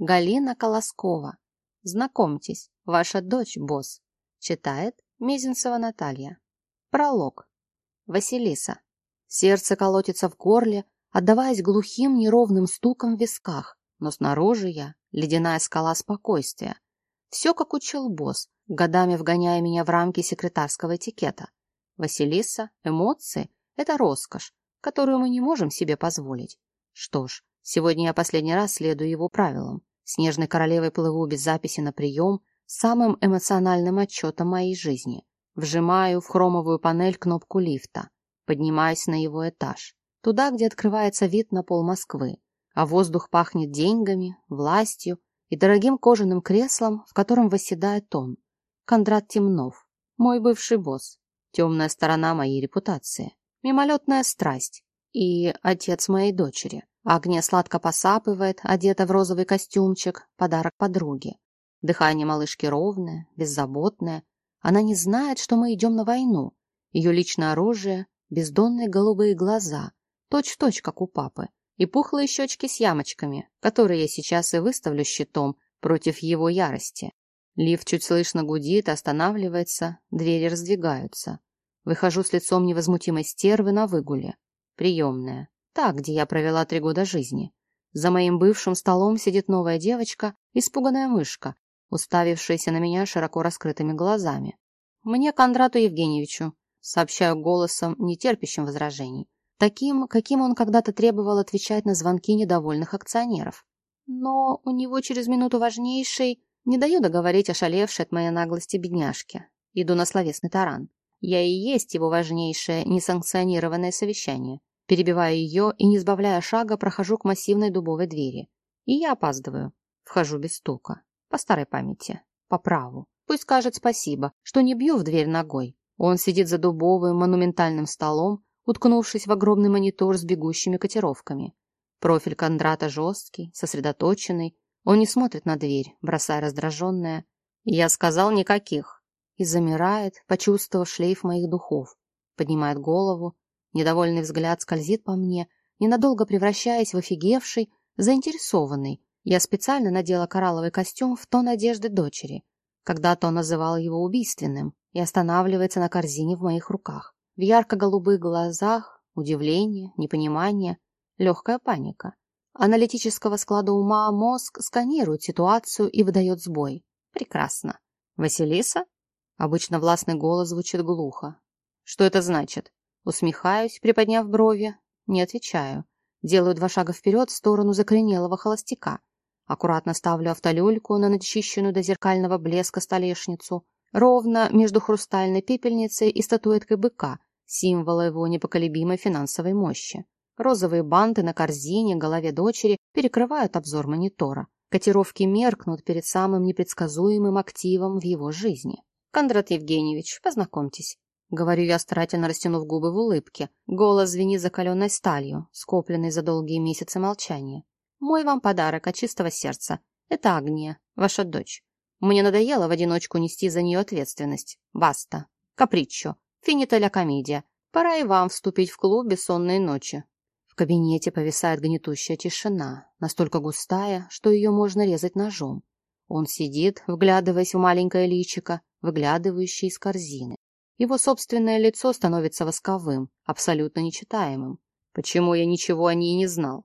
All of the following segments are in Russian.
Галина Колоскова. Знакомьтесь, ваша дочь, босс. Читает Мезенцева Наталья. Пролог. Василиса. Сердце колотится в горле, отдаваясь глухим неровным стуком в висках, но снаружи я — ледяная скала спокойствия. Все, как учил босс, годами вгоняя меня в рамки секретарского этикета. Василиса, эмоции — это роскошь, которую мы не можем себе позволить. Что ж, сегодня я последний раз следую его правилам. Снежной королевой плыву без записи на прием, самым эмоциональным отчетом моей жизни. Вжимаю в хромовую панель кнопку лифта. Поднимаюсь на его этаж. Туда, где открывается вид на пол Москвы. А воздух пахнет деньгами, властью и дорогим кожаным креслом, в котором восседает он. Кондрат Темнов, мой бывший босс, темная сторона моей репутации, мимолетная страсть и отец моей дочери. Агния сладко посапывает, одета в розовый костюмчик, подарок подруге. Дыхание малышки ровное, беззаботное. Она не знает, что мы идем на войну. Ее личное оружие — бездонные голубые глаза, точь-в-точь, -точь, как у папы, и пухлые щечки с ямочками, которые я сейчас и выставлю щитом против его ярости. Лифт чуть слышно гудит, останавливается, двери раздвигаются. Выхожу с лицом невозмутимой стервы на выгуле. Приемная. Та, где я провела три года жизни. За моим бывшим столом сидит новая девочка, испуганная мышка, уставившаяся на меня широко раскрытыми глазами. «Мне Кондрату Евгеньевичу», — сообщаю голосом, не терпящим возражений, таким, каким он когда-то требовал отвечать на звонки недовольных акционеров. Но у него через минуту важнейший не даю договорить ошалевшей от моей наглости бедняжке. Иду на словесный таран. Я и есть его важнейшее несанкционированное совещание. Перебиваю ее и, не сбавляя шага, прохожу к массивной дубовой двери. И я опаздываю. Вхожу без стука. По старой памяти. По праву. Пусть скажет спасибо, что не бью в дверь ногой. Он сидит за дубовым монументальным столом, уткнувшись в огромный монитор с бегущими котировками. Профиль Кондрата жесткий, сосредоточенный. Он не смотрит на дверь, бросая раздраженное. «Я сказал никаких» и замирает, почувствовав шлейф моих духов. Поднимает голову, недовольный взгляд скользит по мне, ненадолго превращаясь в офигевший, заинтересованный. Я специально надела коралловый костюм в тон одежды дочери. Когда-то он называл его убийственным и останавливается на корзине в моих руках. В ярко-голубых глазах удивление, непонимание, легкая паника. Аналитического склада ума мозг сканирует ситуацию и выдает сбой. Прекрасно. «Василиса?» Обычно властный голос звучит глухо. Что это значит? Усмехаюсь, приподняв брови. Не отвечаю. Делаю два шага вперед в сторону закоренелого холостяка. Аккуратно ставлю автолюльку на начищенную до зеркального блеска столешницу. Ровно между хрустальной пепельницей и статуэткой быка, символа его непоколебимой финансовой мощи. Розовые банты на корзине, голове дочери перекрывают обзор монитора. Котировки меркнут перед самым непредсказуемым активом в его жизни. Кондрат Евгеньевич, познакомьтесь. Говорю я, старательно растянув губы в улыбке. Голос звенит закаленной сталью, скопленной за долгие месяцы молчания. Мой вам подарок от чистого сердца. Это Агния, ваша дочь. Мне надоело в одиночку нести за нее ответственность. Баста. Капричо. Финита ля комедия. Пора и вам вступить в клуб бессонные ночи. В кабинете повисает гнетущая тишина, настолько густая, что ее можно резать ножом. Он сидит, вглядываясь в маленькое личико, выглядывающее из корзины. Его собственное лицо становится восковым, абсолютно нечитаемым. Почему я ничего о ней не знал?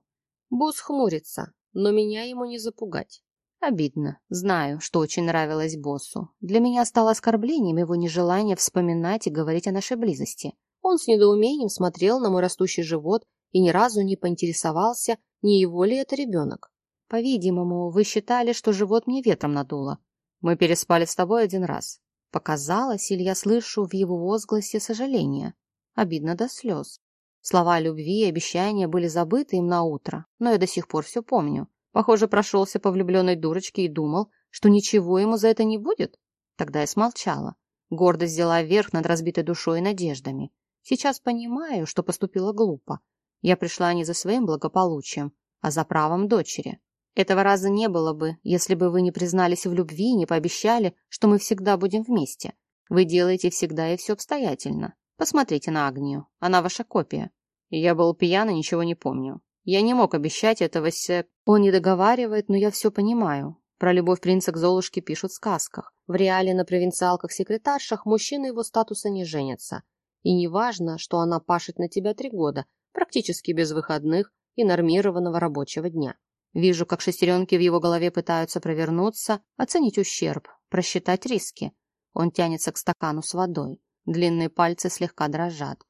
Босс хмурится, но меня ему не запугать. Обидно. Знаю, что очень нравилось боссу. Для меня стало оскорблением его нежелание вспоминать и говорить о нашей близости. Он с недоумением смотрел на мой растущий живот и ни разу не поинтересовался, не его ли это ребенок. По-видимому, вы считали, что живот мне ветром надуло. Мы переспали с тобой один раз. Показалось, или я слышу в его возгласе сожаление. Обидно до слез. Слова любви и обещания были забыты им на утро, но я до сих пор все помню. Похоже, прошелся по влюбленной дурочке и думал, что ничего ему за это не будет. Тогда я смолчала. Гордость взяла верх над разбитой душой и надеждами. Сейчас понимаю, что поступила глупо. Я пришла не за своим благополучием, а за правом дочери. Этого раза не было бы, если бы вы не признались в любви и не пообещали, что мы всегда будем вместе. Вы делаете всегда и все обстоятельно. Посмотрите на Агнию. Она ваша копия. Я был пьян и ничего не помню. Я не мог обещать этого се... Он не договаривает, но я все понимаю. Про любовь принца к Золушке пишут в сказках. В реале на провинциалках-секретаршах мужчины его статуса не женятся. И не важно, что она пашет на тебя три года, практически без выходных и нормированного рабочего дня. Вижу, как шестеренки в его голове пытаются провернуться, оценить ущерб, просчитать риски. Он тянется к стакану с водой. Длинные пальцы слегка дрожат.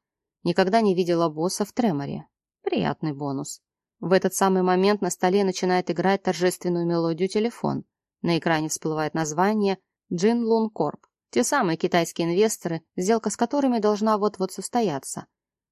Никогда не видела босса в треморе. Приятный бонус. В этот самый момент на столе начинает играть торжественную мелодию телефон. На экране всплывает название Джин Лун Корп. Те самые китайские инвесторы, сделка с которыми должна вот-вот состояться.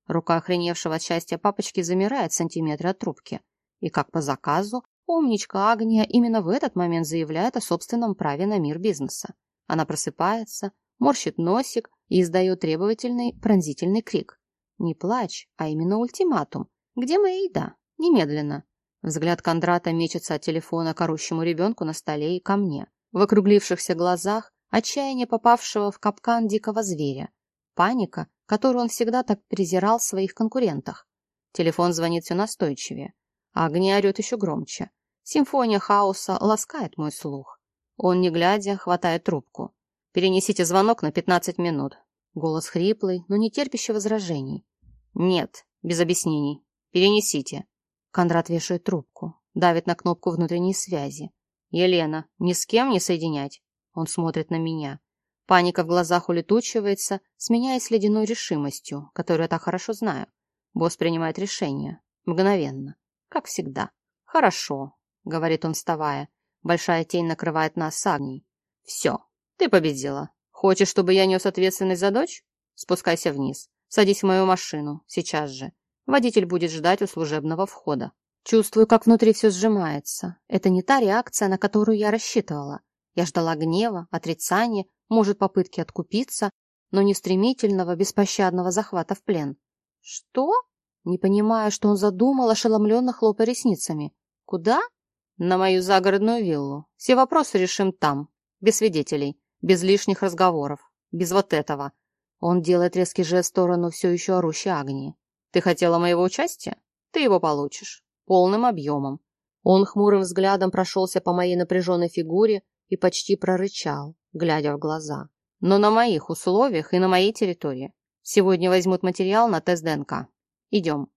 Рука охреневшего от счастья папочки замирает в сантиметре от трубки. И как по заказу, умничка Агния именно в этот момент заявляет о собственном праве на мир бизнеса. Она просыпается, морщит носик и издает требовательный пронзительный крик. Не плачь, а именно ультиматум. Где моя еда? Немедленно. Взгляд Кондрата мечется от телефона к орущему ребенку на столе и ко мне. В округлившихся глазах отчаяние попавшего в капкан дикого зверя. Паника, которую он всегда так презирал в своих конкурентах. Телефон звонит все настойчивее. А огня орет еще громче. Симфония хаоса ласкает мой слух. Он, не глядя, хватает трубку. «Перенесите звонок на 15 минут». Голос хриплый, но не терпящий возражений. «Нет, без объяснений. Перенесите». Кондрат вешает трубку, давит на кнопку внутренней связи. «Елена, ни с кем не соединять?» Он смотрит на меня. Паника в глазах улетучивается, сменяясь ледяной решимостью, которую я так хорошо знаю. Босс принимает решение. Мгновенно. Как всегда. «Хорошо», — говорит он, вставая. Большая тень накрывает нас с Агнией. «Все, ты победила. Хочешь, чтобы я нес ответственность за дочь? Спускайся вниз. Садись в мою машину. Сейчас же. Водитель будет ждать у служебного входа. Чувствую, как внутри все сжимается. Это не та реакция, на которую я рассчитывала. Я ждала гнева, отрицания, может, попытки откупиться, но не стремительного, беспощадного захвата в плен. Что? Не понимая, что он задумал, ошеломленно хлопая ресницами. Куда? На мою загородную виллу. Все вопросы решим там, без свидетелей, без лишних разговоров, без вот этого. Он делает резкий жест в сторону все еще орущей Агнии. Ты хотела моего участия? Ты его получишь. Полным объемом. Он хмурым взглядом прошелся по моей напряженной фигуре и почти прорычал, глядя в глаза. Но на моих условиях и на моей территории. Сегодня возьмут материал на тест ДНК. Идем.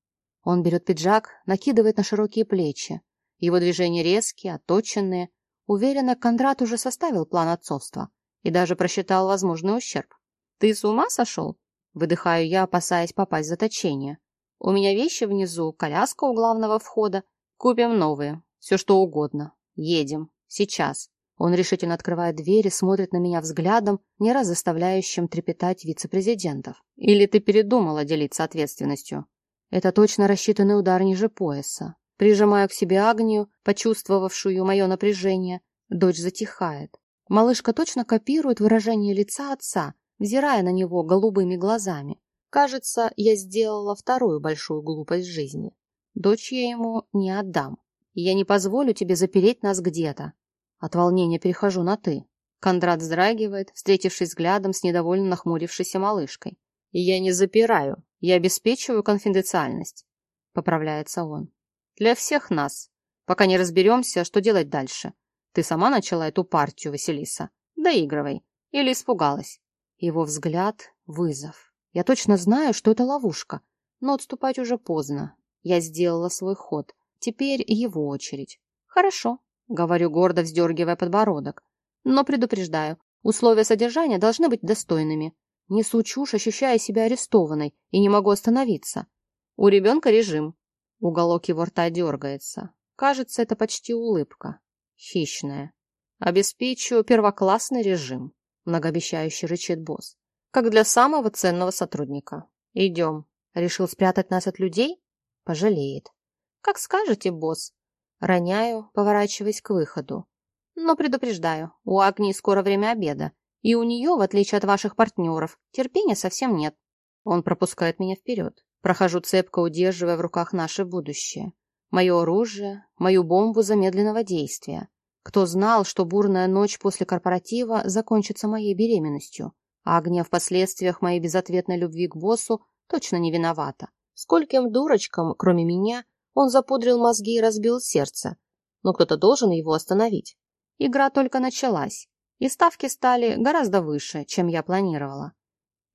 Он берет пиджак, накидывает на широкие плечи. Его движения резкие, отточенные. Уверенно, Кондрат уже составил план отцовства и даже просчитал возможный ущерб. «Ты с ума сошел?» Выдыхаю я, опасаясь попасть в заточение. У меня вещи внизу, коляска у главного входа. Купим новые. Все что угодно. Едем. Сейчас. Он решительно открывает дверь и смотрит на меня взглядом, не раз заставляющим трепетать вице-президентов. Или ты передумала делиться ответственностью? Это точно рассчитанный удар ниже пояса. Прижимаю к себе Агнию, почувствовавшую мое напряжение. Дочь затихает. Малышка точно копирует выражение лица отца, взирая на него голубыми глазами. Кажется, я сделала вторую большую глупость в жизни. Дочь я ему не отдам. я не позволю тебе запереть нас где-то. От волнения перехожу на «ты». Кондрат вздрагивает, встретившись взглядом с недовольно нахмурившейся малышкой. Я не запираю, я обеспечиваю конфиденциальность. Поправляется он. Для всех нас. Пока не разберемся, что делать дальше. Ты сама начала эту партию, Василиса. Доигрывай. Или испугалась? Его взгляд — вызов. Я точно знаю, что это ловушка, но отступать уже поздно. Я сделала свой ход. Теперь его очередь. Хорошо, говорю гордо, вздергивая подбородок. Но предупреждаю, условия содержания должны быть достойными. Несу чушь, ощущая себя арестованной, и не могу остановиться. У ребенка режим. Уголок его рта дергается. Кажется, это почти улыбка. Хищная. Обеспечу первоклассный режим, многообещающий рычит босс как для самого ценного сотрудника. Идем. Решил спрятать нас от людей? Пожалеет. Как скажете, босс. Роняю, поворачиваясь к выходу. Но предупреждаю, у Агнии скоро время обеда, и у нее, в отличие от ваших партнеров, терпения совсем нет. Он пропускает меня вперед. Прохожу цепко, удерживая в руках наше будущее. Мое оружие, мою бомбу замедленного действия. Кто знал, что бурная ночь после корпоратива закончится моей беременностью? Агния в последствиях моей безответной любви к боссу точно не виновата. Скольким дурочкам, кроме меня, Он запудрил мозги и разбил сердце, но кто-то должен его остановить. Игра только началась, и ставки стали гораздо выше, чем я планировала.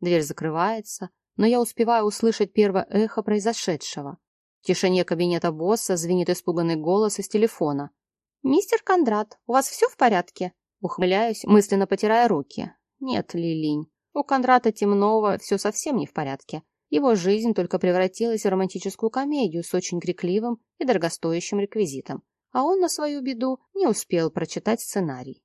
Дверь закрывается, но я успеваю услышать первое эхо произошедшего. В тишине кабинета босса звенит испуганный голос из телефона. «Мистер Кондрат, у вас все в порядке?» Ухмыляюсь, мысленно потирая руки. «Нет, Лилинь, у Кондрата Темнова все совсем не в порядке. Его жизнь только превратилась в романтическую комедию с очень крикливым и дорогостоящим реквизитом, а он на свою беду не успел прочитать сценарий.